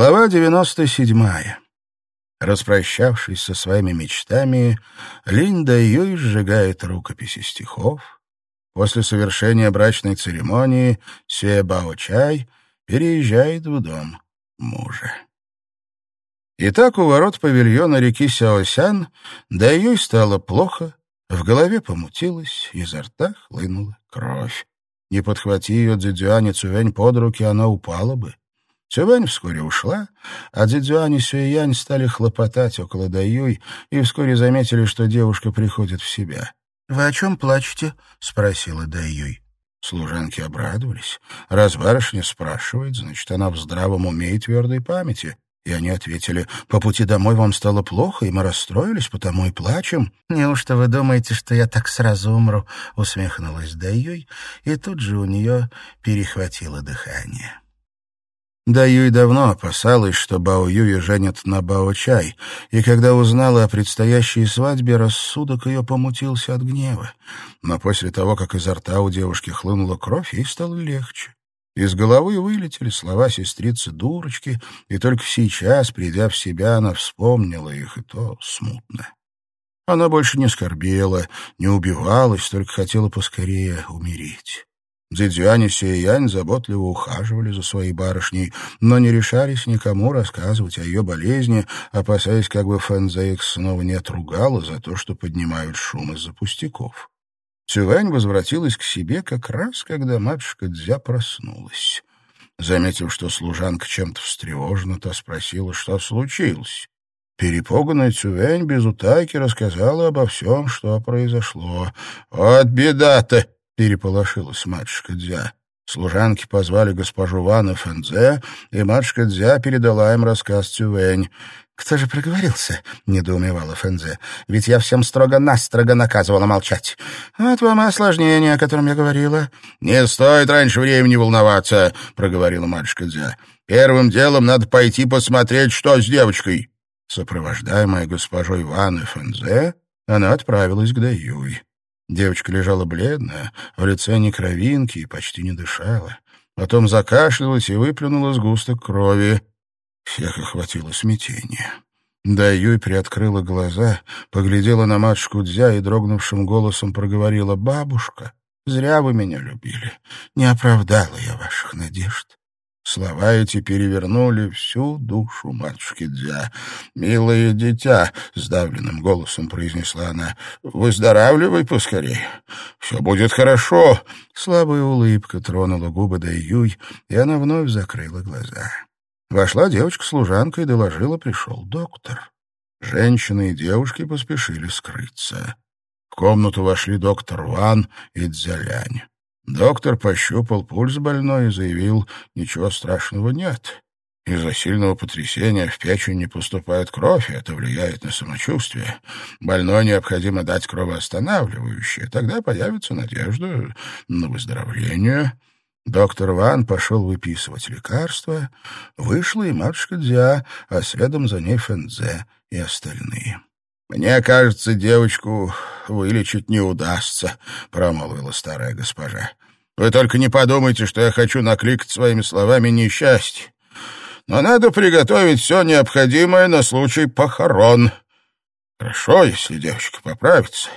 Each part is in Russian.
Глава 97. Распрощавшись со своими мечтами, Линь Даюй сжигает рукописи стихов. После совершения брачной церемонии Се Бао Чай переезжает в дом мужа. Итак, у ворот павильона реки Сяосян Даюй стало плохо, в голове помутилось, изо рта хлынула кровь. Не подхвати ее Дзюань и под руки, она упала бы. Цювань вскоре ушла, а Дзидзюань и Сюэянь стали хлопотать около Даюй и вскоре заметили, что девушка приходит в себя. «Вы о чем плачете?» — спросила Даюй. Служанки обрадовались. Раз барышня спрашивает, значит, она в здравом уме и твердой памяти. И они ответили, «По пути домой вам стало плохо, и мы расстроились, потому и плачем». «Неужто вы думаете, что я так сразу умру?» — усмехнулась Даюй, и тут же у нее перехватило дыхание. Да Юй давно опасалась, что Бао Юя женят на Бао Чай, и когда узнала о предстоящей свадьбе, рассудок ее помутился от гнева. Но после того, как изо рта у девушки хлынула кровь, ей стало легче. Из головы вылетели слова сестрицы-дурочки, и только сейчас, придя в себя, она вспомнила их, и то смутно. Она больше не скорбела, не убивалась, только хотела поскорее умереть. Дзидзюань и Сюэянь заботливо ухаживали за своей барышней, но не решались никому рассказывать о ее болезни, опасаясь, как бы Фэнзе их снова не отругала за то, что поднимают шум из-за пустяков. Цювань возвратилась к себе как раз, когда матушка Дзя проснулась. Заметив, что служанка чем-то встревожена, та спросила, что случилось. Перепуганная Цювень без утайки рассказала обо всем, что произошло. «Вот беда-то!» Переполошилась матушка Дзя. Служанки позвали госпожу Ван и Фэнзе, и матушка Дзя передала им рассказ Цювэнь. «Кто же проговорился?» — недоумевала Фэнзе. «Ведь я всем строго-настрого наказывала молчать. Вот вам осложнение, о котором я говорила». «Не стоит раньше времени волноваться», — проговорила матушка Дзя. «Первым делом надо пойти посмотреть, что с девочкой». Сопровождаемая госпожой Ван Фэнзе, она отправилась к Даюй. Девочка лежала бледная, в лице ни кровинки и почти не дышала. Потом закашлялась и выплюнула сгусток крови. Всех охватило смятение. Да приоткрыла глаза, поглядела на матушку Дзя и дрогнувшим голосом проговорила «Бабушка, зря вы меня любили, не оправдала я ваших надежд». Слова эти перевернули всю душу матушки Дзя. «Милое дитя», — сдавленным голосом произнесла она, — «выздоравливай поскорее. Все будет хорошо». Слабая улыбка тронула губы Даюй, и она вновь закрыла глаза. Вошла девочка-служанка и доложила, пришел доктор. Женщины и девушки поспешили скрыться. В комнату вошли доктор Ван и Дзялянь. Доктор пощупал пульс больной и заявил, ничего страшного нет. Из-за сильного потрясения в печень не поступает кровь, и это влияет на самочувствие. Больной необходимо дать кровоостанавливающее, тогда появится надежда на выздоровление. Доктор Ван пошел выписывать лекарства. Вышла и матушка Дзя, а следом за ней Фэнзе и остальные. «Мне кажется, девочку вылечить не удастся», — промолвила старая госпожа. «Вы только не подумайте, что я хочу накликать своими словами несчастье. Но надо приготовить все необходимое на случай похорон. Хорошо, если девочка поправится.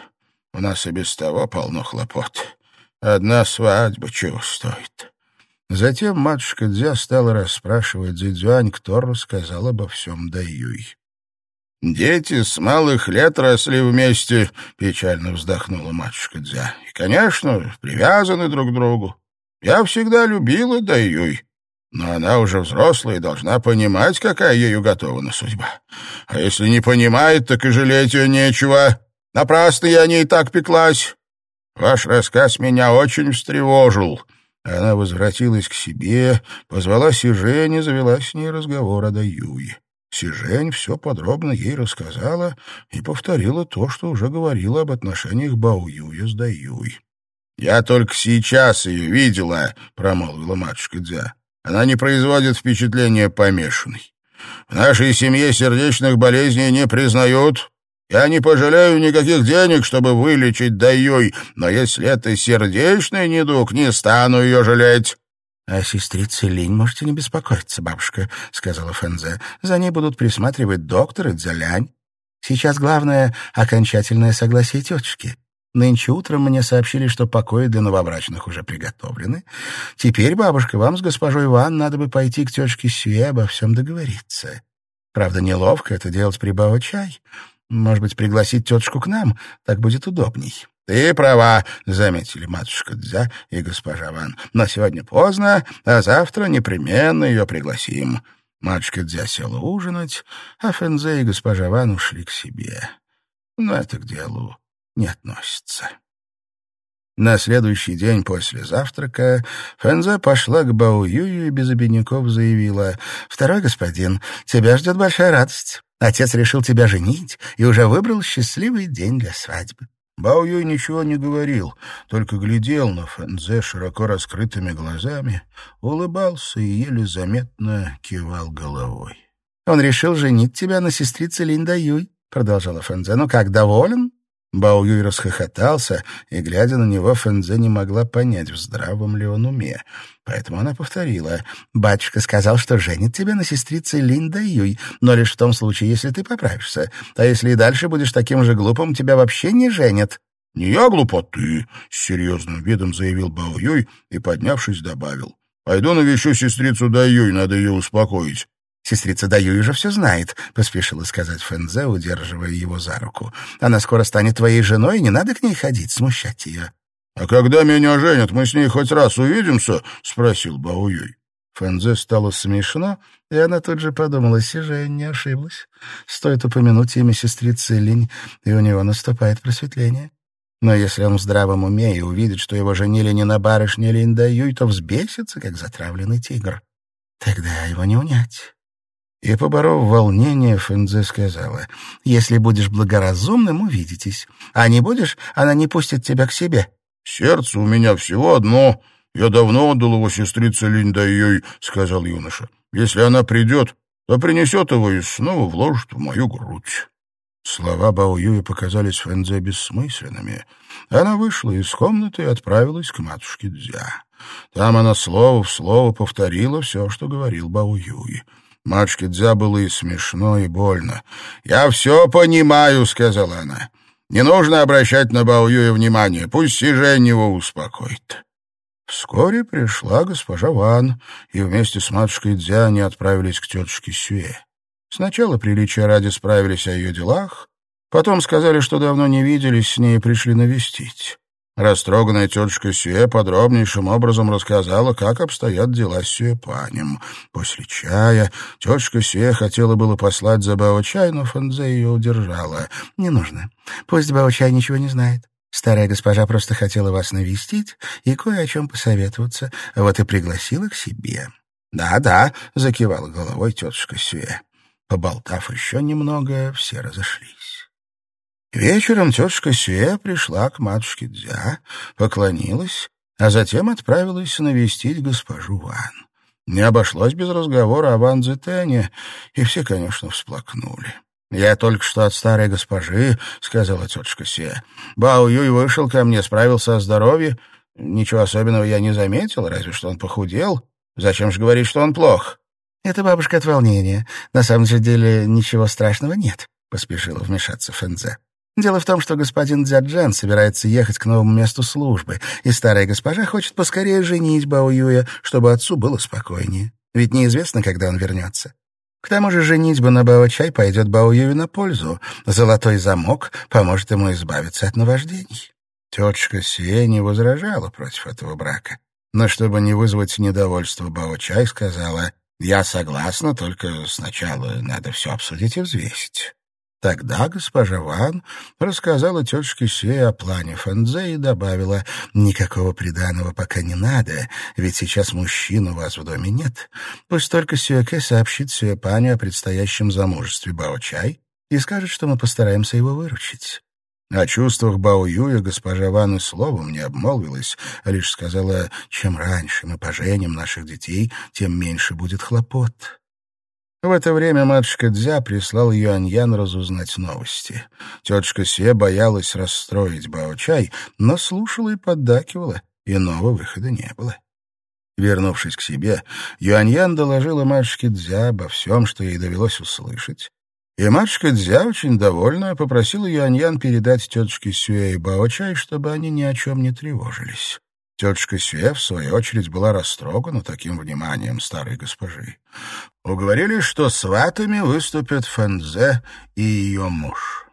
У нас и без того полно хлопот. Одна свадьба чего стоит». Затем матушка Дзя стала расспрашивать Дзидзюань, кто рассказал обо всем Даюй. «Дети с малых лет росли вместе», — печально вздохнула матушка Дзя. «И, конечно, привязаны друг к другу. Я всегда любила Даюй, но она уже взрослая и должна понимать, какая ею готована судьба. А если не понимает, так и жалеть ее нечего. Напрасно я о ней так пеклась. Ваш рассказ меня очень встревожил». Она возвратилась к себе, позвала Сижень и завела с ней разговор о Даюе. Сижень все подробно ей рассказала и повторила то, что уже говорила об отношениях Баоюя с Даюй. «Я только сейчас ее видела», — промолвила матушка Дзя. «Она не производит впечатления помешанной. В нашей семье сердечных болезней не признают. Я не пожалею никаких денег, чтобы вылечить Даюй, но если это сердечный недуг, не стану ее жалеть. — О сестрице Линь можете не беспокоиться, бабушка, — сказала Фэнзе. — За ней будут присматривать доктор и Дзялянь. Сейчас главное — окончательное согласие тетушки. Нынче утром мне сообщили, что покои для новобрачных уже приготовлены. Теперь, бабушка, вам с госпожой Ван надо бы пойти к тетушке Сюэ обо всем договориться. Правда, неловко это делать при чай. Может быть, пригласить тетушку к нам? Так будет удобней. — Ты права, — заметили матушка Дзя и госпожа Ван. — Но сегодня поздно, а завтра непременно ее пригласим. Матушка Дзя села ужинать, а Фэнзе и госпожа Ван ушли к себе. Но это к делу не относится. На следующий день после завтрака Фэнзе пошла к Бао Юю и без обиняков заявила, «Второй господин, тебя ждет большая радость. Отец решил тебя женить и уже выбрал счастливый день для свадьбы». Бао Юй ничего не говорил, только глядел на Фэнзе широко раскрытыми глазами, улыбался и еле заметно кивал головой. «Он решил женить тебя на сестрице Линда Юй», — продолжала Фэнзе. «Ну как, доволен?» Бао Юй расхохотался, и, глядя на него, Фэнзе не могла понять, в здравом ли он уме. Поэтому она повторила. «Батюшка сказал, что женит тебя на сестрице Линда Юй, но лишь в том случае, если ты поправишься. А если и дальше будешь таким же глупым, тебя вообще не женят». «Не я глуп, а ты», — с серьезным видом заявил Бао Юй и, поднявшись, добавил. «Пойду навещу сестрицу Даюй, надо ее успокоить. «Сестрица Даю уже все знает», — поспешила сказать Фэнзе, удерживая его за руку. «Она скоро станет твоей женой, и не надо к ней ходить, смущать ее». «А когда меня женят, мы с ней хоть раз увидимся?» — спросил Бауюй. Фэнзе стало смешно, и она тут же подумала, Сижень не ошиблась. Стоит упомянуть имя сестрицы Линь, и у него наступает просветление. Но если он в здравом уме и увидит, что его женили не на барышне Линь Даюй, то взбесится, как затравленный тигр. Тогда его не унять. И, поборов волнение, Фэнзе сказала, «Если будешь благоразумным, увидитесь. А не будешь, она не пустит тебя к себе». «Сердце у меня всего одно. Я давно отдал его сестрице Линдаей», — сказал юноша. «Если она придет, то принесет его и снова вложит в мою грудь». Слова Бао Юя показались Фэнзе бессмысленными. Она вышла из комнаты и отправилась к матушке Дзя. Там она слово в слово повторила все, что говорил Бао Юй. Матушке Дзя было и смешно, и больно. «Я все понимаю», — сказала она. «Не нужно обращать на Баоюя внимание. Пусть Сижень его успокоит». Вскоре пришла госпожа Ван, и вместе с матушкой Дзя они отправились к тетушке Сюэ. Сначала приличия ради справились о ее делах, потом сказали, что давно не виделись с ней и пришли навестить. Растроганная тетушка Сюэ подробнейшим образом рассказала, как обстоят дела с Сюэпанем. После чая тетушка Сюэ хотела было послать за Бао-чай, но Фэнзе ее удержала. «Не нужно. Пусть Бао-чай ничего не знает. Старая госпожа просто хотела вас навестить и кое о чем посоветоваться, вот и пригласила к себе». «Да-да», — закивала головой тетушка Сюэ. Поболтав еще немного, все разошлись. Вечером тетушка Сюэ пришла к матушке Дзя, поклонилась, а затем отправилась навестить госпожу Ван. Не обошлось без разговора о Ван Цзэтэне, и все, конечно, всплакнули. «Я только что от старой госпожи», — сказала тетушка Се. «Бао Юй вышел ко мне, справился о здоровье. Ничего особенного я не заметил, разве что он похудел. Зачем же говорить, что он плох?» «Это бабушка от волнения. На самом же деле ничего страшного нет», — поспешила вмешаться Фэнзе. Дело в том, что господин Дзяджан собирается ехать к новому месту службы, и старая госпожа хочет поскорее женить Бао Юя, чтобы отцу было спокойнее. Ведь неизвестно, когда он вернется. К тому же женитьба на Бао-чай пойдет Бао Юю на пользу. Золотой замок поможет ему избавиться от наваждений. Тетушка Сие не возражала против этого брака. Но чтобы не вызвать недовольство Бао-чай, сказала, «Я согласна, только сначала надо все обсудить и взвесить». Тогда госпожа Ван рассказала тетушке Се о плане Фэнзе и добавила, «Никакого приданого пока не надо, ведь сейчас мужчин у вас в доме нет. Пусть только Сюэке сообщит Сюэпаню о предстоящем замужестве Бао-Чай и скажет, что мы постараемся его выручить». О чувствах Бао Юя госпожа Ван и словом не обмолвилась, а лишь сказала, чем раньше мы поженим наших детей, тем меньше будет хлопот. В это время матушка Дзя прислал Юаньян разузнать новости. Тетушка Се боялась расстроить Бао-чай, но слушала и поддакивала, иного выхода не было. Вернувшись к себе, Юаньян доложила матушке Дзя обо всем, что ей довелось услышать, и матушка Дзя, очень довольная, попросила Юаньян передать тетушке Сюэ и Баочай, чтобы они ни о чем не тревожились. Тетушка Сюэ, в свою очередь, была растрогана таким вниманием старой госпожи. Уговорили, что сватами выступят Фэнзе и ее муж.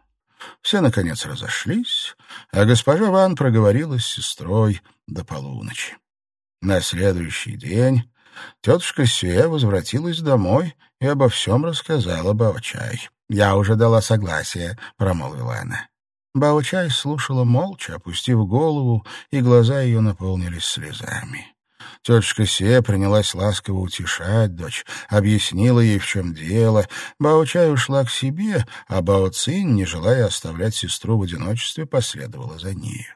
Все, наконец, разошлись, а госпожа Ван проговорила с сестрой до полуночи. На следующий день тетушка Сюэ возвратилась домой и обо всем рассказала Баочай. «Я уже дала согласие», — промолвила она. Баочай слушала молча, опустив голову, и глаза ее наполнились слезами. Тетушка Се принялась ласково утешать дочь, объяснила ей, в чем дело. Баочай ушла к себе, а Бао Цинь, не желая оставлять сестру в одиночестве, последовала за нею.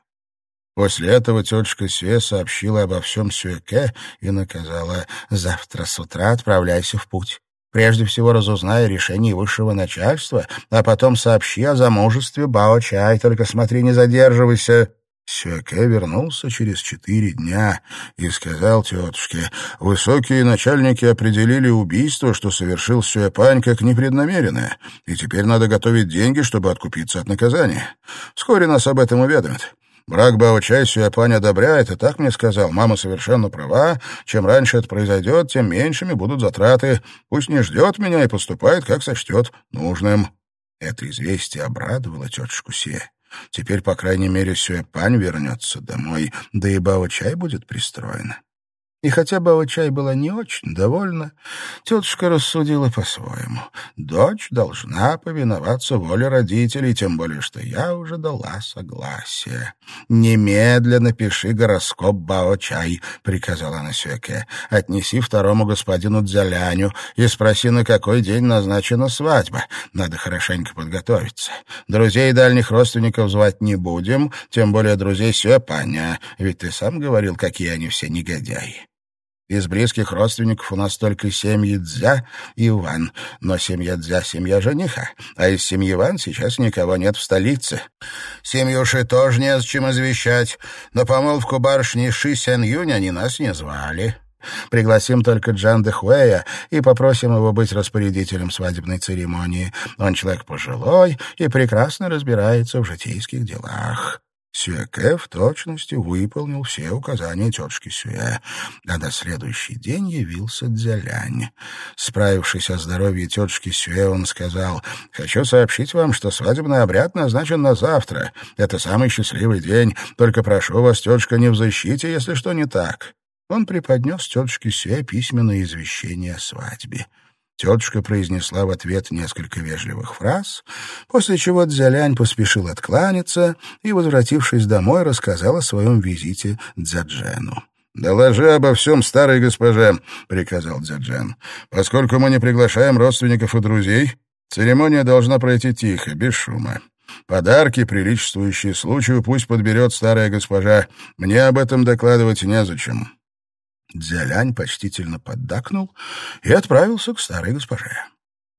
После этого тетушка Сюэ сообщила обо всем Сюэке и наказала «Завтра с утра отправляйся в путь. Прежде всего разузнай решение высшего начальства, а потом сообщи о замужестве Бао Чай, только смотри, не задерживайся». Сюэке вернулся через четыре дня и сказал тетушке, «Высокие начальники определили убийство, что совершил Сюэпань, как непреднамеренное, и теперь надо готовить деньги, чтобы откупиться от наказания. Вскоре нас об этом уведомят. Брак Бао-Чай Сюэпань одобряет, и так мне сказал. Мама совершенно права. Чем раньше это произойдет, тем меньшими будут затраты. Пусть не ждет меня и поступает, как сочтет нужным». Это известие обрадовало тетушку Се. Теперь, по крайней мере, Сюэпань вернется домой, да и Бао-Чай будет пристроена. И хотя Бао-Чай была не очень довольна, тетушка рассудила по-своему. Дочь должна повиноваться воле родителей, тем более, что я уже дала согласие. «Немедленно пиши гороскоп Бао-Чай», — приказала она Сюэке. «Отнеси второму господину Дзяляню и спроси, на какой день назначена свадьба. Надо хорошенько подготовиться. Друзей и дальних родственников звать не будем, тем более друзей Сюэпаня, ведь ты сам говорил, какие они все негодяи». Из близких родственников у нас только семьи Дзя и Ван, но семья Дзя — семья жениха, а из семьи Ван сейчас никого нет в столице. Семью Ши тоже не с чем извещать, но помолвку барышни Ши Сен Юнь они нас не звали. Пригласим только Джан де Хуэя и попросим его быть распорядителем свадебной церемонии. Он человек пожилой и прекрасно разбирается в житейских делах. Сюэке в точности выполнил все указания тетушки Сюэ, а на следующий день явился Дзялянь. Справившись о здоровье тетушки Сюэ, он сказал, «Хочу сообщить вам, что свадебный обряд назначен на завтра. Это самый счастливый день. Только прошу вас, тетушка, не в защите, если что не так». Он преподнес тетушке Сюэ письменное извещение о свадьбе. Тетушка произнесла в ответ несколько вежливых фраз, после чего Дзялянь поспешил откланяться и, возвратившись домой, рассказал о своем визите Дзяджену. «Доложи обо всем старой госпоже», — приказал Дзяджен. «Поскольку мы не приглашаем родственников и друзей, церемония должна пройти тихо, без шума. Подарки, приличествующие случаю, пусть подберет старая госпожа. Мне об этом докладывать незачем». Дзялянь почтительно поддакнул и отправился к старой госпоже.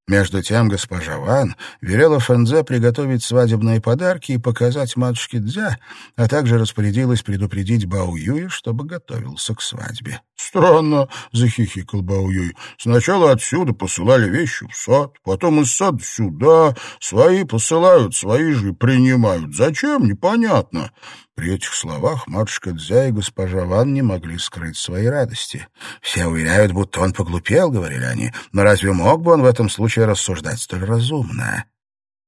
Между тем госпожа Ван велела Фэнзе приготовить свадебные подарки и показать матушке Дзя, а также распорядилась предупредить Бао Юя, чтобы готовился к свадьбе. «Странно», — захихикал Бао Юй. «Сначала отсюда посылали вещи в сад, потом из сада сюда. Свои посылают, свои же принимают. Зачем? Непонятно». При этих словах матушка Дзя и госпожа Ван не могли скрыть своей радости. «Все уверяют, будто он поглупел», — говорили они. «Но разве мог бы он в этом случае рассуждать столь разумно?»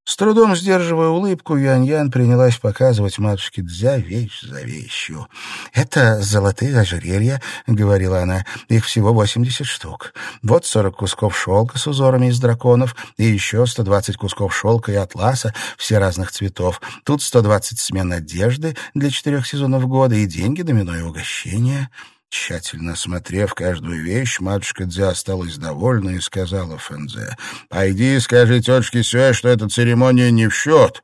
С трудом сдерживая улыбку, Юань-Ян принялась показывать матушке Дзя вещь за вещью. «Это золотые ожерелья», — говорила она, — «их всего восемьдесят штук. Вот сорок кусков шелка с узорами из драконов и еще сто двадцать кусков шелка и атласа, все разных цветов. Тут сто двадцать смен одежды для четырех сезонов года и деньги, домино угощение». Тщательно осмотрев каждую вещь, матушка Дзя осталась довольна и сказала Фэнзе, «Пойди и скажи тетушке Сюэ, что эта церемония не в счет.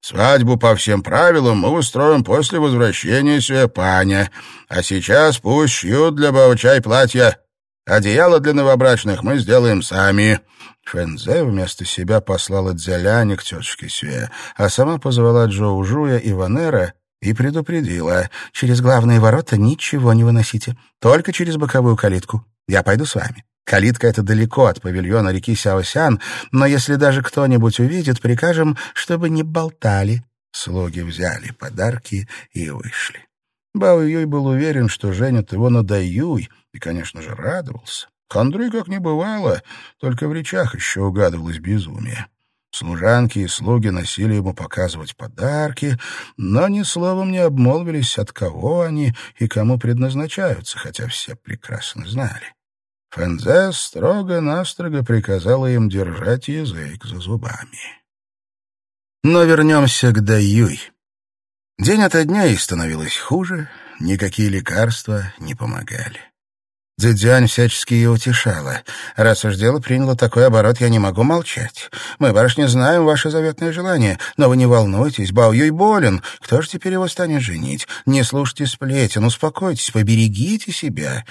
Свадьбу по всем правилам мы устроим после возвращения Сюэпаня, а сейчас пусть шьют для Баучай платья. Одеяло для новобрачных мы сделаем сами». Фэнзе вместо себя послала Дзяляне к тетушке Сюэ, а сама позвала Джоу Жуя и Ванера и предупредила. «Через главные ворота ничего не выносите, только через боковую калитку. Я пойду с вами. Калитка эта далеко от павильона реки Сяосян, но если даже кто-нибудь увидит, прикажем, чтобы не болтали». Слуги взяли подарки и вышли. Бао Юй был уверен, что женят его на Даюй, и, конечно же, радовался. Хандры как не бывало, только в речах еще угадывалось безумие. Служанки и слуги носили ему показывать подарки, но ни словом не обмолвились, от кого они и кому предназначаются, хотя все прекрасно знали. Фэнзе строго-настрого приказала им держать язык за зубами. Но вернемся к Даюй. День ото дня ей становилось хуже, никакие лекарства не помогали. Дзюдзюань всячески ее утешала. «Раз уж дело приняло такой оборот, я не могу молчать. Мы, барышня, знаем ваше заветное желание, но вы не волнуйтесь, Бао Юй болен. Кто же теперь его станет женить? Не слушайте сплетен, успокойтесь, поберегите себя».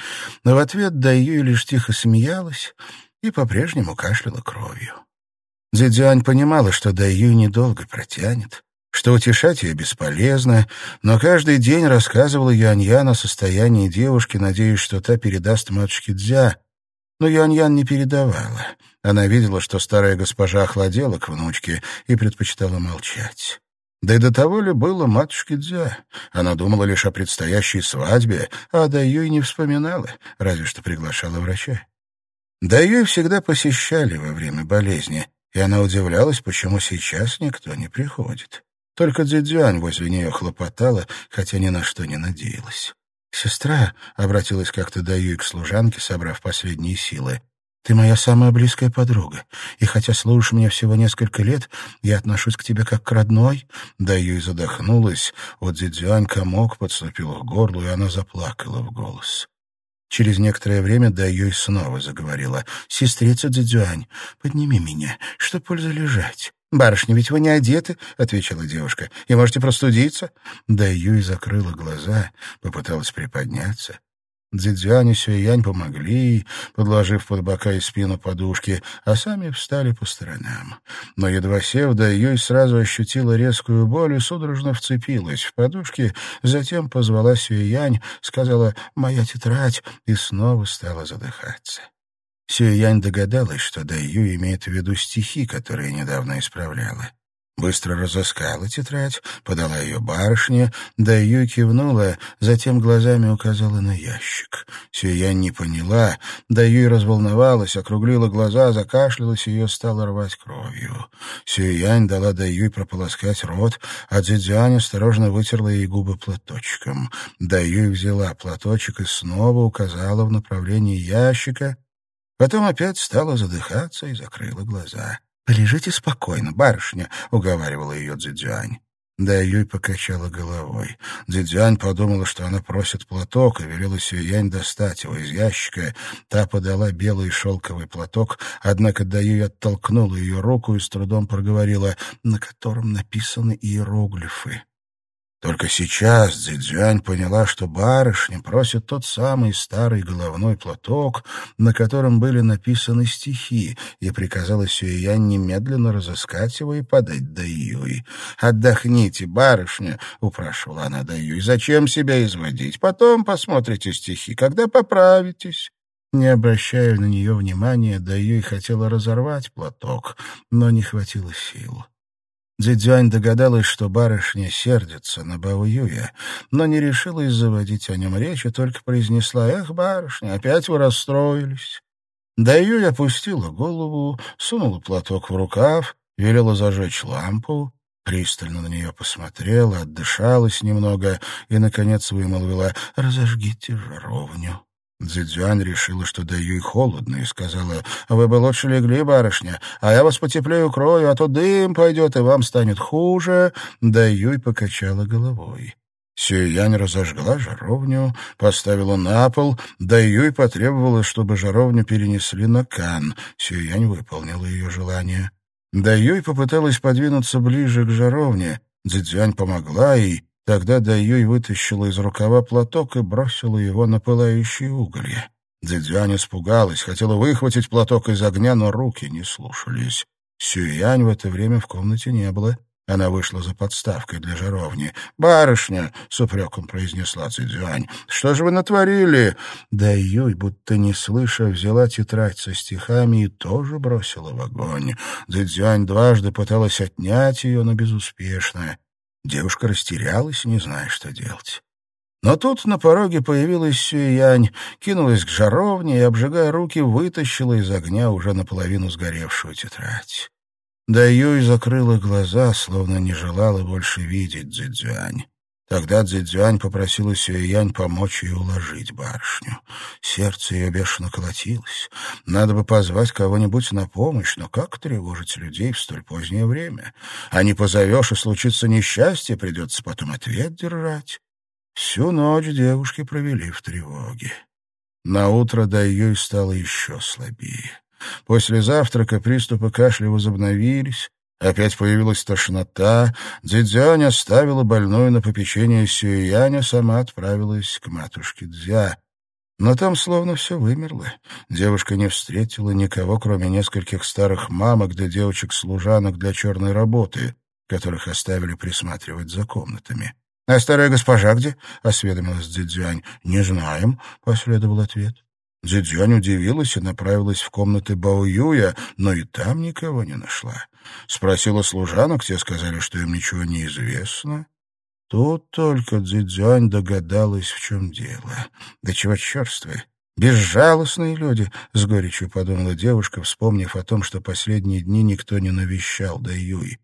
Но в ответ Дай Юй лишь тихо смеялась и по-прежнему кашляла кровью. Дзюдзюань понимала, что Дай Юй недолго протянет что утешать ее бесполезно, но каждый день рассказывала Юаньян о состоянии девушки, надеясь, что та передаст матушке Дзя. Но Юаньян не передавала. Она видела, что старая госпожа охладела к внучке и предпочитала молчать. Да и до того ли было матушке Дзя? Она думала лишь о предстоящей свадьбе, а Даюй не вспоминала, разве что приглашала врача. Даюй всегда посещали во время болезни, и она удивлялась, почему сейчас никто не приходит. Только Дзидзюань возле нее хлопотала, хотя ни на что не надеялась. «Сестра», — обратилась как-то Даюй к служанке, собрав последние силы, — «ты моя самая близкая подруга, и хотя служишь мне всего несколько лет, я отношусь к тебе как к родной». Даюй задохнулась, вот Дзидзюань комок подступил к горлу, и она заплакала в голос. Через некоторое время Даюй снова заговорила. «Сестрица Дзидзюань, подними меня, что польза лежать?» «Барышня, ведь вы не одеты», — отвечала девушка, — «и можете простудиться». Да Юй закрыла глаза, попыталась приподняться. Дзидзюань и Сюэянь помогли, подложив под бока и спину подушки, а сами встали по сторонам. Но едва сев, да Юй сразу ощутила резкую боль и судорожно вцепилась в подушки, затем позвала Сюэянь, сказала «моя тетрадь» и снова стала задыхаться. Сюэянь догадалась, что Дайю имеет в виду стихи, которые недавно исправляла. Быстро разыскала тетрадь, подала ее барышне, Дайю кивнула, затем глазами указала на ящик. Сюянь не поняла, Даю разволновалась, округлила глаза, закашлялась, ее стало рвать кровью. Сюянь дала Даю прополоскать рот, а Дзидзюань осторожно вытерла ей губы платочком. Даю взяла платочек и снова указала в направлении ящика, Потом опять стала задыхаться и закрыла глаза. «Полежите спокойно, барышня», — уговаривала ее Цзюань. Да Юй покачала головой. Дзидзянь подумала, что она просит платок, и велела Сюянь достать его из ящика. Та подала белый шелковый платок, однако Даюй оттолкнула ее руку и с трудом проговорила, на котором написаны иероглифы. Только сейчас Цзэцзюань поняла, что барышня просит тот самый старый головной платок, на котором были написаны стихи, и приказала Сюэянь немедленно разыскать его и подать Даюй. «Отдохните, барышня», — упрашивала она Даюй, — «зачем себя изводить? Потом посмотрите стихи, когда поправитесь». Не обращая на нее внимания, Даюй хотела разорвать платок, но не хватило сил. Дзидзюань догадалась, что барышня сердится на Бао Юя, но не решилась заводить о нем речь и только произнесла «Эх, барышня, опять вы расстроились». Да Юй опустила голову, сунула платок в рукав, велела зажечь лампу, пристально на нее посмотрела, отдышалась немного и, наконец, вымолвила «Разожгите жаровню». Дзидзюань решила, что даю и холодно, и сказала, «Вы бы лучше легли, барышня, а я вас потеплее укрою, а то дым пойдет, и вам станет хуже». Даюй покачала головой. Сюянь разожгла жаровню, поставила на пол, Даюй потребовала, чтобы жаровню перенесли на кан. Сюянь выполнила ее желание. Даюй попыталась подвинуться ближе к жаровне. Дзидзюань помогла ей, Тогда Даюй вытащила из рукава платок и бросила его на пылающие уголья. Дзидзюань испугалась, хотела выхватить платок из огня, но руки не слушались. Сюянь в это время в комнате не было. Она вышла за подставкой для жаровни. «Барышня!» — с упреком произнесла Цзюань. «Что же вы натворили?» Да Юй, будто не слыша, взяла тетрадь со стихами и тоже бросила в огонь. Цзюань дважды пыталась отнять ее, но безуспешно. Девушка растерялась, не зная, что делать. Но тут на пороге появилась Сюянь, кинулась к жаровне и, обжигая руки, вытащила из огня уже наполовину сгоревшую тетрадь. Да Юй закрыла глаза, словно не желала больше видеть Цзэцзюань. Тогда Цзэцзюань попросила Сюэянь помочь ей уложить барышню. Сердце ее бешено колотилось. Надо бы позвать кого-нибудь на помощь, но как тревожить людей в столь позднее время? А не позовешь, и случится несчастье, придется потом ответ держать. Всю ночь девушки провели в тревоге. Наутро Дайюй стало еще слабее. После завтрака приступы кашля возобновились, Опять появилась тошнота. Дзидзянь оставила больную на попечение Сюэяня, сама отправилась к матушке Дзя. Но там словно все вымерло. Девушка не встретила никого, кроме нескольких старых мамок да девочек-служанок для черной работы, которых оставили присматривать за комнатами. — А старая госпожа где? — осведомилась Дзидзюань. — Не знаем, — последовал ответ. Дзидзюань удивилась и направилась в комнаты Баоюя, но и там никого не нашла. Спросила служанок, те сказали, что им ничего не известно. Тут только Дзидзюань догадалась, в чем дело. Да чего черствые, безжалостные люди, — с горечью подумала девушка, вспомнив о том, что последние дни никто не навещал Даюй.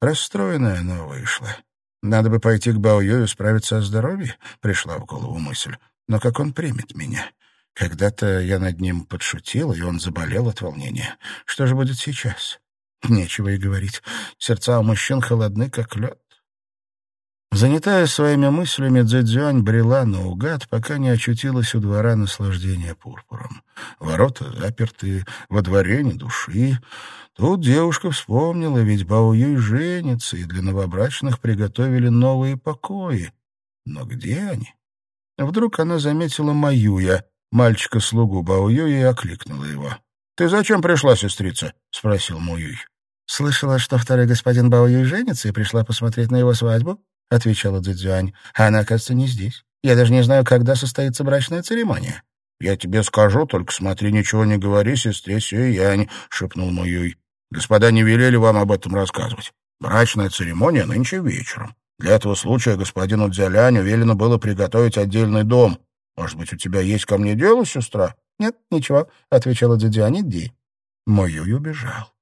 Расстроенная она вышла. Надо бы пойти к Бао Юю справиться о здоровье, — пришла в голову мысль. Но как он примет меня? Когда-то я над ним подшутил, и он заболел от волнения. Что же будет сейчас? Нечего и говорить. Сердца у мужчин холодны, как лед. Занятая своими мыслями, Дзэдзюань брела наугад, пока не очутилась у двора наслаждения пурпуром. Ворота заперты, во дворе ни души. Тут девушка вспомнила, ведь Бао Юй женится, и для новобрачных приготовили новые покои. Но где они? Вдруг она заметила Маюя — мальчика-слугу Баоюя и окликнула его. «Ты зачем пришла, сестрица?» — спросил Муюй. «Слышала, что второй господин Баоюй женится и пришла посмотреть на его свадьбу?» — отвечала Цзюань. «А она, кажется, не здесь. Я даже не знаю, когда состоится брачная церемония». «Я тебе скажу, только смотри, ничего не говори сестре Сюянь», — шепнул Муюй. «Господа не велели вам об этом рассказывать. Брачная церемония нынче вечером. Для этого случая господину Дзяляню велено было приготовить отдельный дом, может быть, у тебя есть ко мне дело, сестра? — Нет, ничего, — отвечала Дзидзюань, — иди. Мой убежал.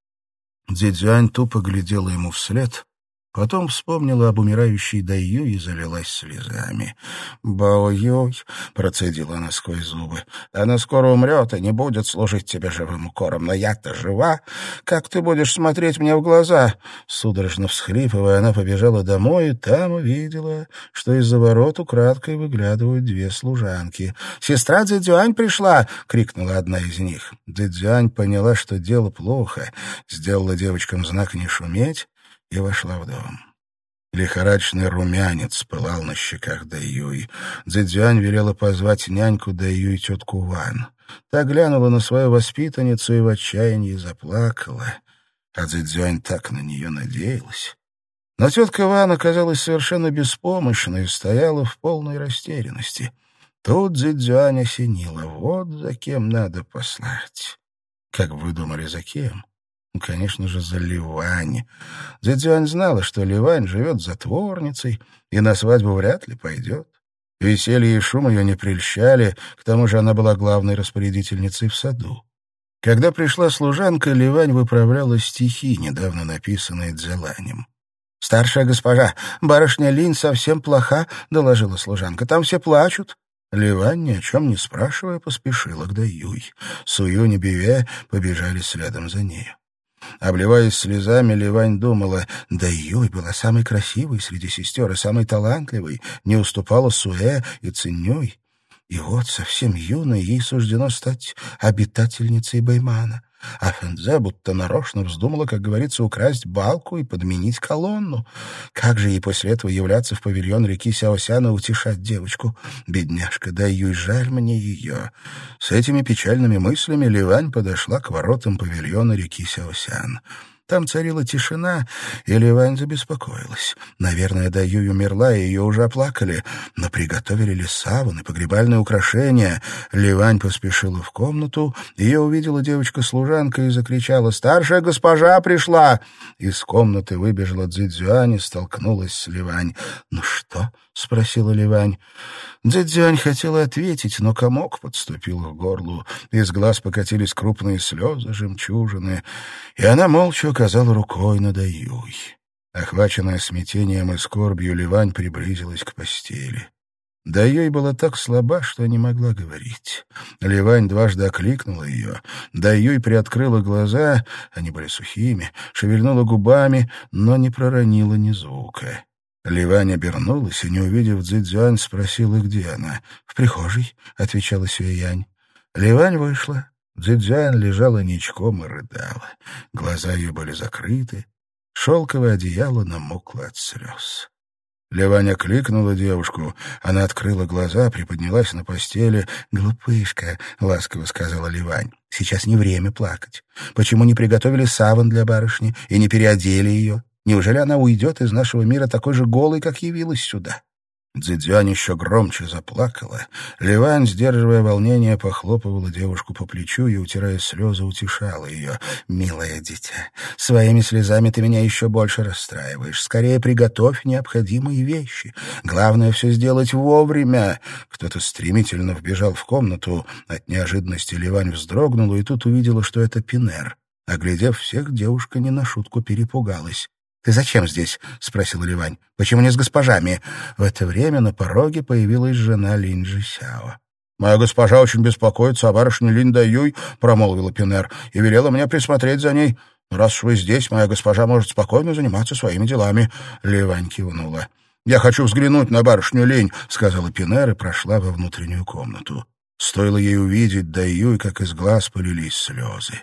Дзидзюань тупо глядела ему вслед, Потом вспомнила об умирающей Даю и залилась слезами. «Бао-Юй», — процедила она сквозь зубы, — «она скоро умрет и не будет служить тебе живым укором, но я-то жива. Как ты будешь смотреть мне в глаза?» Судорожно всхлипывая, она побежала домой и там увидела, что из-за ворот украдкой выглядывают две служанки. «Сестра Дзидзюань пришла!» — крикнула одна из них. Дзидзюань поняла, что дело плохо, сделала девочкам знак не шуметь, и вошла в дом. Лихорадочный румянец пылал на щеках Даюй. Цзэцзюань велела позвать няньку Даюй тетку Ван. Та глянула на свою воспитанницу и в отчаянии заплакала. А Цзэцзюань так на нее надеялась. Но тетка Ван оказалась совершенно беспомощной и стояла в полной растерянности. Тут Цзэцзюань осенила. Вот за кем надо послать. Как вы думали, за кем? Конечно же, за Ливань. Дзидзюань знала, что Ливань живет затворницей и на свадьбу вряд ли пойдет. Веселье и шум ее не прельщали, к тому же она была главной распорядительницей в саду. Когда пришла служанка, Ливань выправляла стихи, недавно написанные Дзеланем. «Старшая госпожа, барышня Линь совсем плоха», — доложила служанка. «Там все плачут». Ливань, ни о чем не спрашивая, поспешила к Даюй. Суюнь и Биве побежали следом за нею. Обливаясь слезами, Ливань думала, да Юй была самой красивой среди сестер и самой талантливой, не уступала Суэ и Цинюй. И вот совсем юной ей суждено стать обитательницей Баймана. А Фэнзе будто нарочно вздумала, как говорится, украсть балку и подменить колонну. Как же ей после этого являться в павильон реки Сяосяна утешать девочку? Бедняжка, да и жаль мне ее. С этими печальными мыслями Ливань подошла к воротам павильона реки Сяосян. Там царила тишина, и Ливань забеспокоилась. Наверное, Даюй умерла, и ее уже оплакали. Но приготовили ли саваны, погребальные украшения? Ливань поспешила в комнату. Ее увидела девочка-служанка и закричала «Старшая госпожа пришла!» Из комнаты выбежала Цзюань и столкнулась с Ливань. «Ну что?» — спросила Ливань. Дзюань хотела ответить, но комок подступил к горлу. Из глаз покатились крупные слезы, жемчужины, и она молча указала рукой на Даюй. Охваченная смятением и скорбью, Ливань приблизилась к постели. Даюй была так слаба, что не могла говорить. Ливань дважды окликнула ее. Даюй приоткрыла глаза, они были сухими, шевельнула губами, но не проронила ни звука. Ливань обернулась и, не увидев Цзэцзюань, спросила, где она. «В прихожей», — отвечала Сюэянь. Ливань вышла. Цзэцзюань лежала ничком и рыдала. Глаза ее были закрыты. Шелковое одеяло намокло от слез. Ливаня кликнула девушку. Она открыла глаза, приподнялась на постели. «Глупышка», — ласково сказала Ливань, — «сейчас не время плакать. Почему не приготовили саван для барышни и не переодели ее? Неужели она уйдет из нашего мира такой же голой, как явилась сюда? Дзидзюань еще громче заплакала. Ливань, сдерживая волнение, похлопывала девушку по плечу и, утирая слезы, утешала ее. «Милое дитя, своими слезами ты меня еще больше расстраиваешь. Скорее приготовь необходимые вещи. Главное все сделать вовремя». Кто-то стремительно вбежал в комнату. От неожиданности Ливань вздрогнула и тут увидела, что это Пинер. Оглядев всех, девушка не на шутку перепугалась. «Ты зачем здесь?» — спросил Ливань. «Почему не с госпожами?» В это время на пороге появилась жена Линджи Сяо. «Моя госпожа очень беспокоится о барышне Линда Юй», — промолвила Пинер, «и велела мне присмотреть за ней. Раз вы здесь, моя госпожа может спокойно заниматься своими делами». Ливань кивнула. «Я хочу взглянуть на барышню Линь», — сказала Пинер и прошла во внутреннюю комнату. Стоило ей увидеть Даюй, как из глаз полились слезы.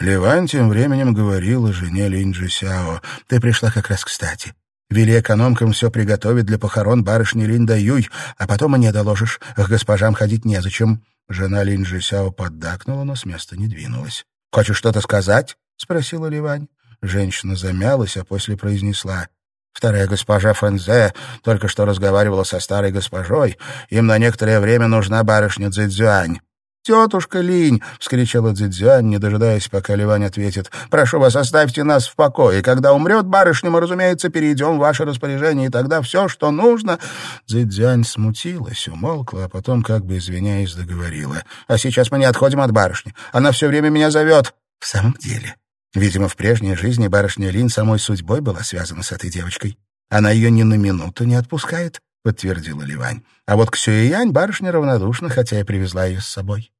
Ливан тем временем говорила жене Линджи Сяо, «Ты пришла как раз кстати. Вели экономкам все приготовить для похорон барышни Линда Юй, а потом мне доложишь, к госпожам ходить незачем». Жена Линджи Сяо поддакнула, но с места не двинулась. «Хочешь что-то сказать?» — спросила Ливань. Женщина замялась, а после произнесла. Вторая госпожа Фэнзе только что разговаривала со старой госпожой. Им на некоторое время нужна барышня Цзэцзюань. «Тетушка Линь!» — вскричала Дзидзянь, не дожидаясь, пока Ливань ответит. «Прошу вас, оставьте нас в покое. Когда умрет барышня, мы, разумеется, перейдем в ваше распоряжение, и тогда все, что нужно...» Дзидзянь смутилась, умолкла, а потом, как бы извиняясь, договорила. «А сейчас мы не отходим от барышни. Она все время меня зовет». «В самом деле...» Видимо, в прежней жизни барышня Линь самой судьбой была связана с этой девочкой. Она ее ни на минуту не отпускает, — подтвердила Ливань. А вот к Сюэянь барышня равнодушна, хотя и привезла ее с собой.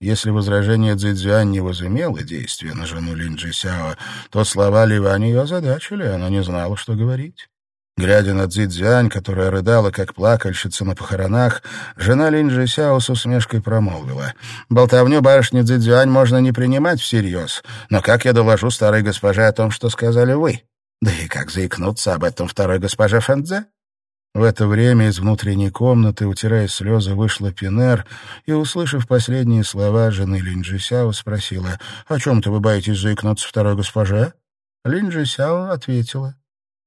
Если возражение Цзэцзюань не возымело действия на жену Лин Джисяо, то слова Ливани ее озадачили, она не знала, что говорить. Глядя на Цзэцзюань, которая рыдала, как плакальщица на похоронах, жена Лин Джисяо с усмешкой промолвила. «Болтовню барышни Цзэцзюань можно не принимать всерьез, но как я доложу старой госпоже о том, что сказали вы? Да и как заикнуться об этом второй госпоже Фэнзе?» В это время из внутренней комнаты, утирая слезы, вышла Пинер и, услышав последние слова жены Линджисяо, спросила, «О чем-то вы боитесь заикнуться второй госпоже?» Линджисяо ответила.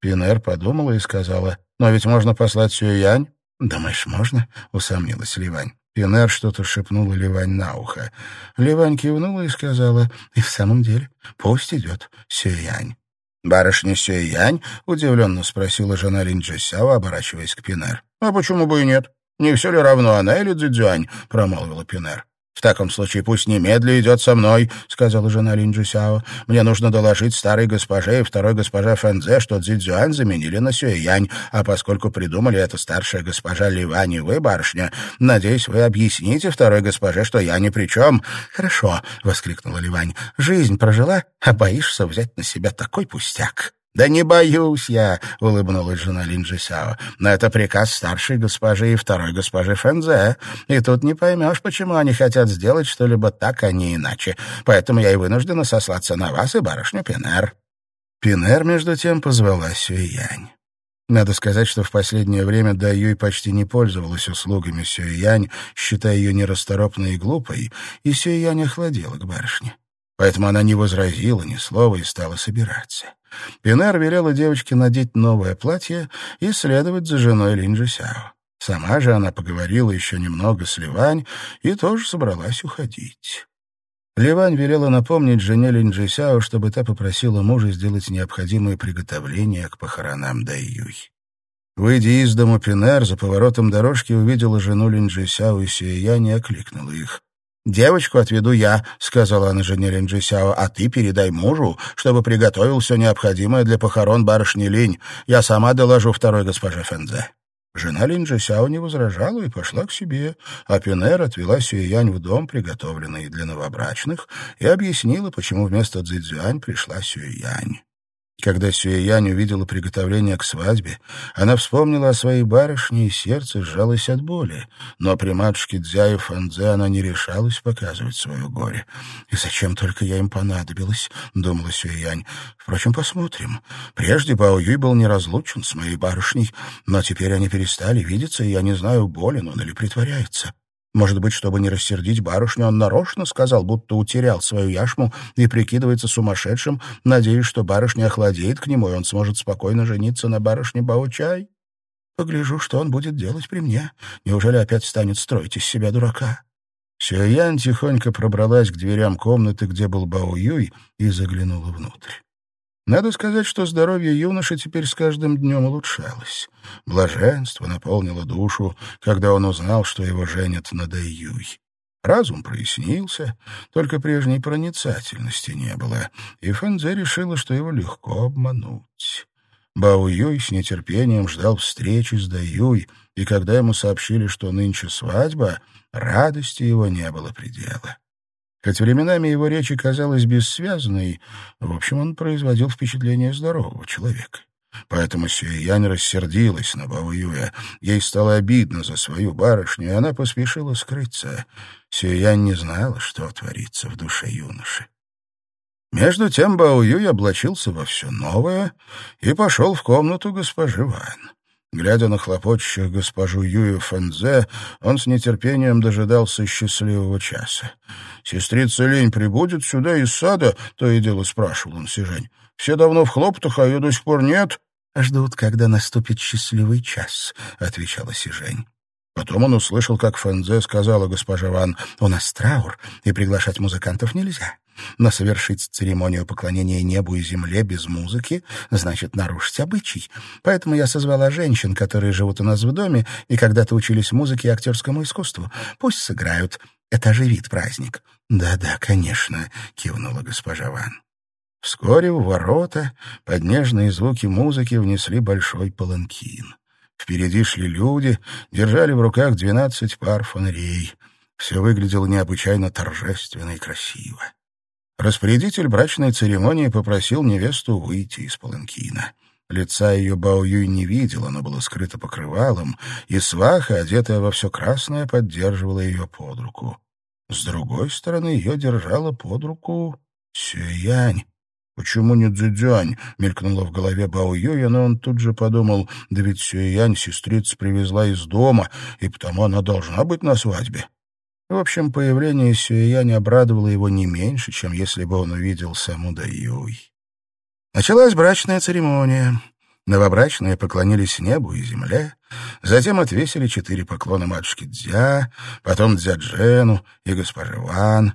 Пинер подумала и сказала, «Но ведь можно послать Сюянь». «Думаешь, можно?» — усомнилась Ливань. Пинер что-то шепнула Ливань на ухо. Ливань кивнула и сказала, «И в самом деле, пусть идет Сюянь». «Барышня Сюэянь?» — удивленно спросила жена Линджисяо, оборачиваясь к Пинер. «А почему бы и нет? Не все ли равно она или Цзюань?» — промолвила Пинер. «В таком случае пусть немедля идет со мной», — сказала жена Линджи Сяо. «Мне нужно доложить старой госпоже и второй госпоже Фэнзе, что Цзюань заменили на Сюэянь, а поскольку придумали это старшая госпожа Ливань и вы, барышня, надеюсь, вы объясните второй госпоже, что я ни при чем». «Хорошо», — воскликнула Ливань. «Жизнь прожила, а боишься взять на себя такой пустяк». «Да не боюсь я», — улыбнулась жена Линджисяо. «Но это приказ старшей госпожи и второй госпожи Фэнзе. И тут не поймешь, почему они хотят сделать что-либо так, а не иначе. Поэтому я и вынуждена сослаться на вас и барышню Пинер». Пинер, между тем, позвала Сюйянь. Надо сказать, что в последнее время Даюй почти не пользовалась услугами Сюйянь, считая ее нерасторопной и глупой, и Сюйянь охладела к барышне. Поэтому она не возразила ни слова и стала собираться. Пинар велела девочке надеть новое платье и следовать за женой Линджи Сяо. Сама же она поговорила еще немного с Ливань и тоже собралась уходить. Ливань велела напомнить жене Линджисяо, чтобы та попросила мужа сделать необходимые приготовления к похоронам Дайюй. Выйдя из дому, Пинер за поворотом дорожки увидела жену Линджисяо и Сюэя и окликнула их. «Девочку отведу я», — сказала она жене Линджисяо, «а ты передай мужу, чтобы приготовил все необходимое для похорон барышни Линь. Я сама доложу второй госпоже Фэнзе». Жена Линджи Сяо не возражала и пошла к себе, а Пинер отвела Сюэянь в дом, приготовленный для новобрачных, и объяснила, почему вместо Цзэцзюань пришла Сюэянь. Когда Сюэянь увидела приготовление к свадьбе, она вспомнила о своей барышне, и сердце сжалось от боли. Но при матушке Дзя и Фанзе она не решалась показывать свое горе. «И зачем только я им понадобилась?» — думала Сюэянь. «Впрочем, посмотрим. Прежде Бао Юй был неразлучен с моей барышней, но теперь они перестали видеться, и я не знаю, болен он или притворяется. Может быть, чтобы не рассердить барышню, он нарочно сказал, будто утерял свою яшму и прикидывается сумасшедшим, надеясь, что барышня охладеет к нему, и он сможет спокойно жениться на барышне Баучай. Погляжу, что он будет делать при мне. Неужели опять станет строить из себя дурака? Сюэян тихонько пробралась к дверям комнаты, где был Бао Юй, и заглянула внутрь. Надо сказать, что здоровье юноши теперь с каждым днем улучшалось. Блаженство наполнило душу, когда он узнал, что его женят на Дайюй. Разум прояснился, только прежней проницательности не было, и Фэнзе решила, что его легко обмануть. Бао Юй с нетерпением ждал встречи с Даюй, и когда ему сообщили, что нынче свадьба, радости его не было предела. Хоть временами его речь казалась бессвязной, в общем, он производил впечатление здорового человека. Поэтому Сюэянь рассердилась на Бао. Ей стало обидно за свою барышню, и она поспешила скрыться. Сюэянь не знала, что творится в душе юноши. Между тем Бао облачился во все новое и пошел в комнату госпожи Ван. Глядя на хлопочущих госпожу Юю Фэнзе, он с нетерпением дожидался счастливого часа. «Сестрица Лень прибудет сюда из сада?» — то и дело спрашивал он Сижень. «Все давно в хлопотах, а ее до сих пор нет». «Ждут, когда наступит счастливый час», — отвечала Сижень. Потом он услышал, как Фэнзе сказала госпожа Ван, «У нас траур, и приглашать музыкантов нельзя. Но совершить церемонию поклонения небу и земле без музыки значит нарушить обычай. Поэтому я созвала женщин, которые живут у нас в доме и когда-то учились музыке и актерскому искусству. Пусть сыграют. Это оживит праздник. «Да-да, конечно», — кивнула госпожа Ван. Вскоре у ворота под нежные звуки музыки внесли большой паланкин. Впереди шли люди, держали в руках двенадцать пар фонарей. Все выглядело необычайно торжественно и красиво. Распорядитель брачной церемонии попросил невесту выйти из паланкина. Лица ее Бао Юй не видел, оно было скрыто покрывалом, и сваха, одетая во все красное, поддерживала ее под руку. С другой стороны ее держала под руку Сюянь. «Почему не Цзюдзюань?» — мелькнуло в голове Бао Юя, но он тут же подумал, да ведь Сюянь сестрица привезла из дома, и потому она должна быть на свадьбе. В общем, появление Сюэяни обрадовало его не меньше, чем если бы он увидел саму Даюй. Началась брачная церемония. Новобрачные поклонились небу и земле, затем отвесили четыре поклона матушке Дзя, потом Дзяджену и госпоже Ван.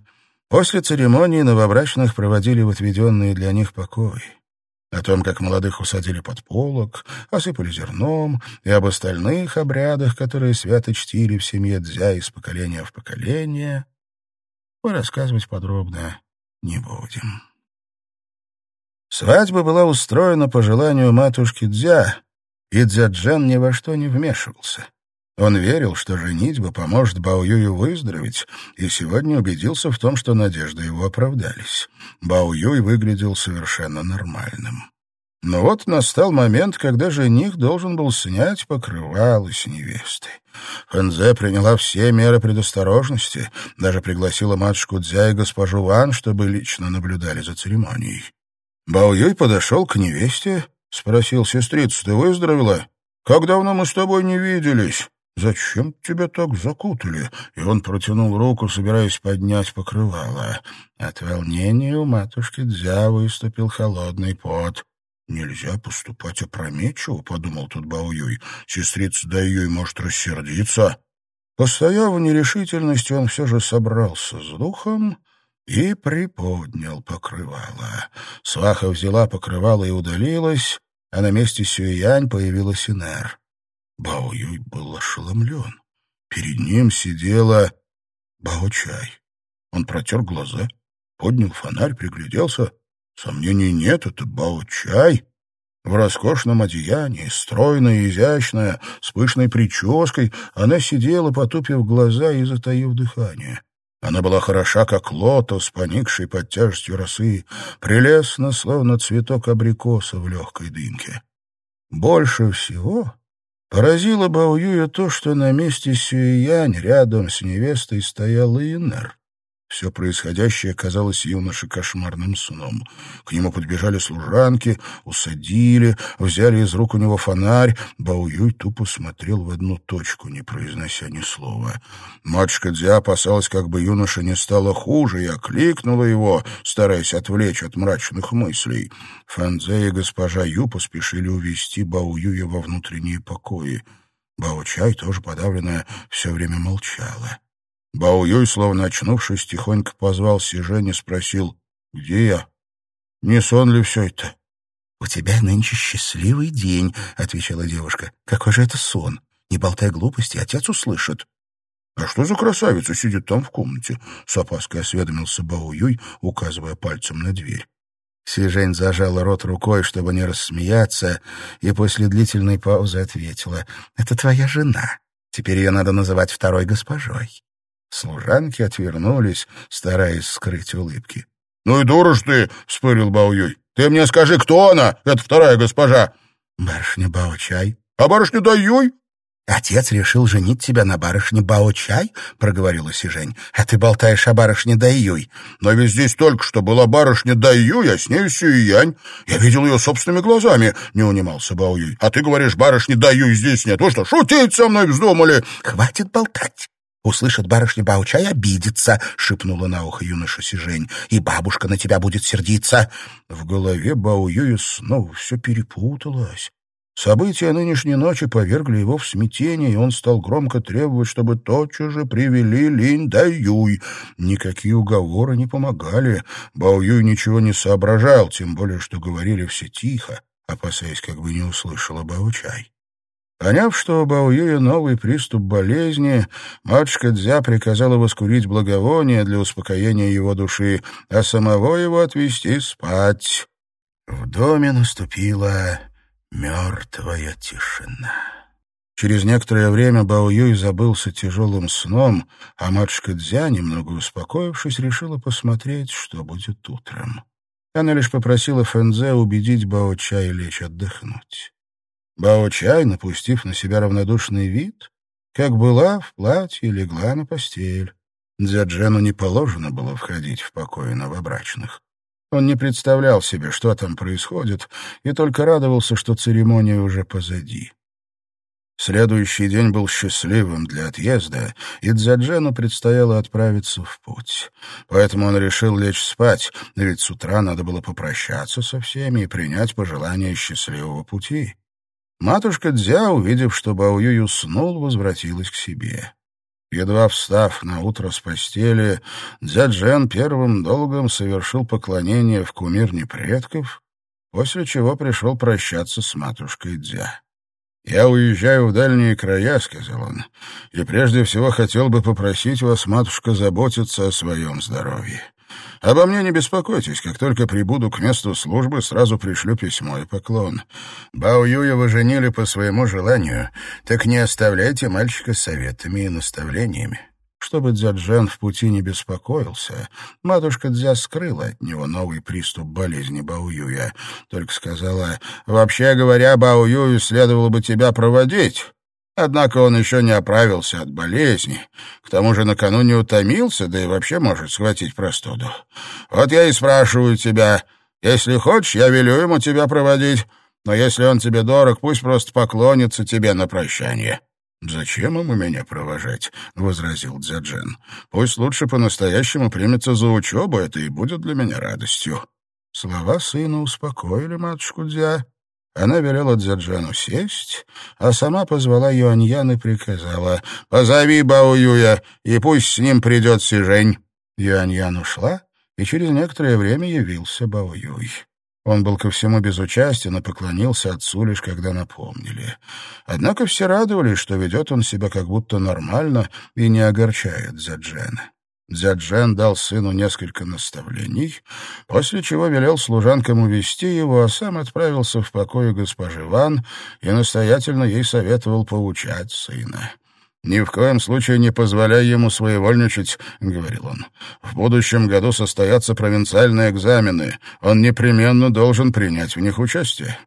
После церемонии новобрачных проводили в отведенные для них покои о том, как молодых усадили под полок, осыпали зерном, и об остальных обрядах, которые свято чтили в семье Дзя из поколения в поколение, мы рассказывать подробно не будем. Свадьба была устроена по желанию матушки Дзя, и Дзяджен ни во что не вмешивался. Он верил, что женитьба поможет Баоюю выздороветь, и сегодня убедился в том, что надежды его оправдались. Баоюй выглядел совершенно нормальным. Но вот настал момент, когда жених должен был снять покрывало с невесты. Фэнзе приняла все меры предосторожности, даже пригласила матушку Дзя и госпожу Ван, чтобы лично наблюдали за церемонией. Бао Юй подошел к невесте, спросил сестрица, ты выздоровела? Как давно мы с тобой не виделись? «Зачем тебя так закутали?» И он протянул руку, собираясь поднять покрывало. От волнения у матушки Дзя выступил холодный пот. «Нельзя поступать опрометчиво», — подумал тут Баоюй. «Сестрица Даюй может рассердиться». Постояв в нерешительности, он все же собрался с духом и приподнял покрывало. Сваха взяла покрывало и удалилась, а на месте Сюянь появилась Инер. Бао-Юй был ошеломлен. Перед ним сидела Бао-Чай. Он протер глаза, поднял фонарь, пригляделся. Сомнений нет, это Бао-Чай. В роскошном одеянии, стройная и изящная, с пышной прической, она сидела, потупив глаза и затаив дыхание. Она была хороша, как лотос, поникший под тяжестью росы, прелестно, словно цветок абрикоса в легкой дымке. Больше всего поразило Баоюя то, что на месте Сюэянь рядом с невестой стоял Иннер. Все происходящее казалось юноше кошмарным сном. К нему подбежали служанки, усадили, взяли из рук у него фонарь. Баоюй тупо смотрел в одну точку, не произнося ни слова. Матушка Дзя опасалась, как бы юноша не стало хуже, и окликнула его, стараясь отвлечь от мрачных мыслей. Фанзе и госпожа Ю поспешили увести Баоюя во внутренние покои. Бао-чай, тоже подавленная, все время молчала. Бао-Юй, словно очнувшись, тихонько позвал Сижень и спросил, «Где я? Не сон ли все это?» «У тебя нынче счастливый день», — отвечала девушка. «Какой же это сон? Не болтай глупости, отец услышит». «А что за красавица сидит там в комнате?» — с опаской осведомился Бао-Юй, указывая пальцем на дверь. Сижень зажала рот рукой, чтобы не рассмеяться, и после длительной паузы ответила. «Это твоя жена. Теперь ее надо называть второй госпожой. Служанки отвернулись, стараясь скрыть улыбки. — Ну и дура ж ты, — вспылил Баоюй. — Ты мне скажи, кто она, эта вторая госпожа? — Барышня Бао-чай. — А барышня Даюй? — Отец решил женить тебя на барышне Бао-чай, — проговорила Сижень. — А ты болтаешь о барышне Даюй. — Но ведь здесь только что была барышня Даюй, а с нею Сюянь. Я видел ее собственными глазами, — не унимался Баоюй. — А ты говоришь, барышни Даюй здесь нет. Вы что, шутить со мной вздумали? — Хватит болтать. «Услышит барышня Баучай, обидится», — шепнула на ухо юноша Сижень, «и бабушка на тебя будет сердиться». В голове Баоюя снова все перепуталось. События нынешней ночи повергли его в смятение, и он стал громко требовать, чтобы тотчас же привели Линь Даюй. Никакие уговоры не помогали. Баоюй ничего не соображал, тем более, что говорили все тихо, опасаясь, как бы не услышала Баучай. Поняв, что у Баоюя новый приступ болезни, матушка Дзя приказала воскурить благовоние для успокоения его души, а самого его отвести спать. В доме наступила мертвая тишина. Через некоторое время Бао забылся тяжелым сном, а матушка Дзя, немного успокоившись, решила посмотреть, что будет утром. Она лишь попросила Фэнзе убедить Бао лечь отдохнуть. Бао-чай, напустив на себя равнодушный вид, как была в платье, легла на постель. Дзяджену не положено было входить в покои новобрачных. Он не представлял себе, что там происходит, и только радовался, что церемония уже позади. Следующий день был счастливым для отъезда, и Дзяджену предстояло отправиться в путь. Поэтому он решил лечь спать, ведь с утра надо было попрощаться со всеми и принять пожелания счастливого пути. Матушка Дзя, увидев, что Баоюй уснул, возвратилась к себе. Едва встав на утро с постели, Дзяджен первым долгом совершил поклонение в кумирне предков, после чего пришел прощаться с матушкой Дзя. «Я уезжаю в дальние края», — сказал он, — «и прежде всего хотел бы попросить вас, матушка, заботиться о своем здоровье. Обо мне не беспокойтесь. Как только прибуду к месту службы, сразу пришлю письмо и поклон. Бао Юя вы женили по своему желанию, так не оставляйте мальчика советами и наставлениями. Чтобы Дзяджен в пути не беспокоился, матушка Дзя скрыла от него новый приступ болезни Баоюя. Только сказала, «Вообще говоря, Баоюю следовало бы тебя проводить». Однако он еще не оправился от болезни. К тому же накануне утомился, да и вообще может схватить простуду. Вот я и спрашиваю тебя, если хочешь, я велю ему тебя проводить, но если он тебе дорог, пусть просто поклонится тебе на прощание». «Зачем ему меня провожать?» — возразил Дзяджен. «Пусть лучше по-настоящему примется за учебу, это и будет для меня радостью». Слова сына успокоили матушку Дзя. Она велела Дзяджану сесть, а сама позвала Юаньян и приказала «Позови Бао Юя, и пусть с ним придет Сижень». Юаньян ушла, и через некоторое время явился Бао Юй. Он был ко всему безучастен и поклонился отцу лишь когда напомнили. Однако все радовались, что ведет он себя как будто нормально и не огорчает Дзяджена. Дзяджен дал сыну несколько наставлений, после чего велел служанкам увести его, а сам отправился в покое госпожи Ван и настоятельно ей советовал поучать сына. «Ни в коем случае не позволяй ему своевольничать», — говорил он. «В будущем году состоятся провинциальные экзамены. Он непременно должен принять в них участие».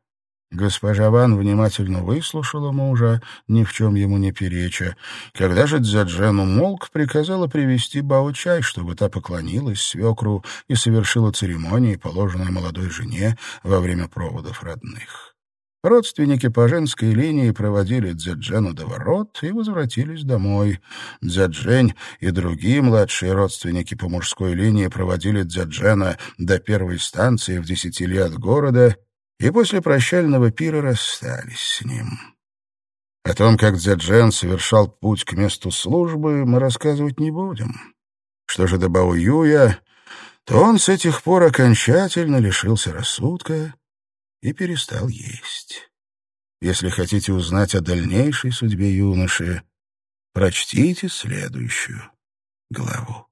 Госпожа Ван внимательно выслушала мужа, ни в чем ему не переча. Когда же Дзяджен умолк, приказала привести Бао-чай, чтобы та поклонилась свекру и совершила церемонии, положенные молодой жене во время проводов родных. Родственники по женской линии проводили Дзяджену до ворот и возвратились домой. Дзяджень и другие младшие родственники по мужской линии проводили Дзяджена до первой станции в десяти ли города и после прощального пира расстались с ним. О том, как Дзяджен совершал путь к месту службы, мы рассказывать не будем. Что же до Бао Юя, то он с этих пор окончательно лишился рассудка и перестал есть. Если хотите узнать о дальнейшей судьбе юноши, прочтите следующую главу.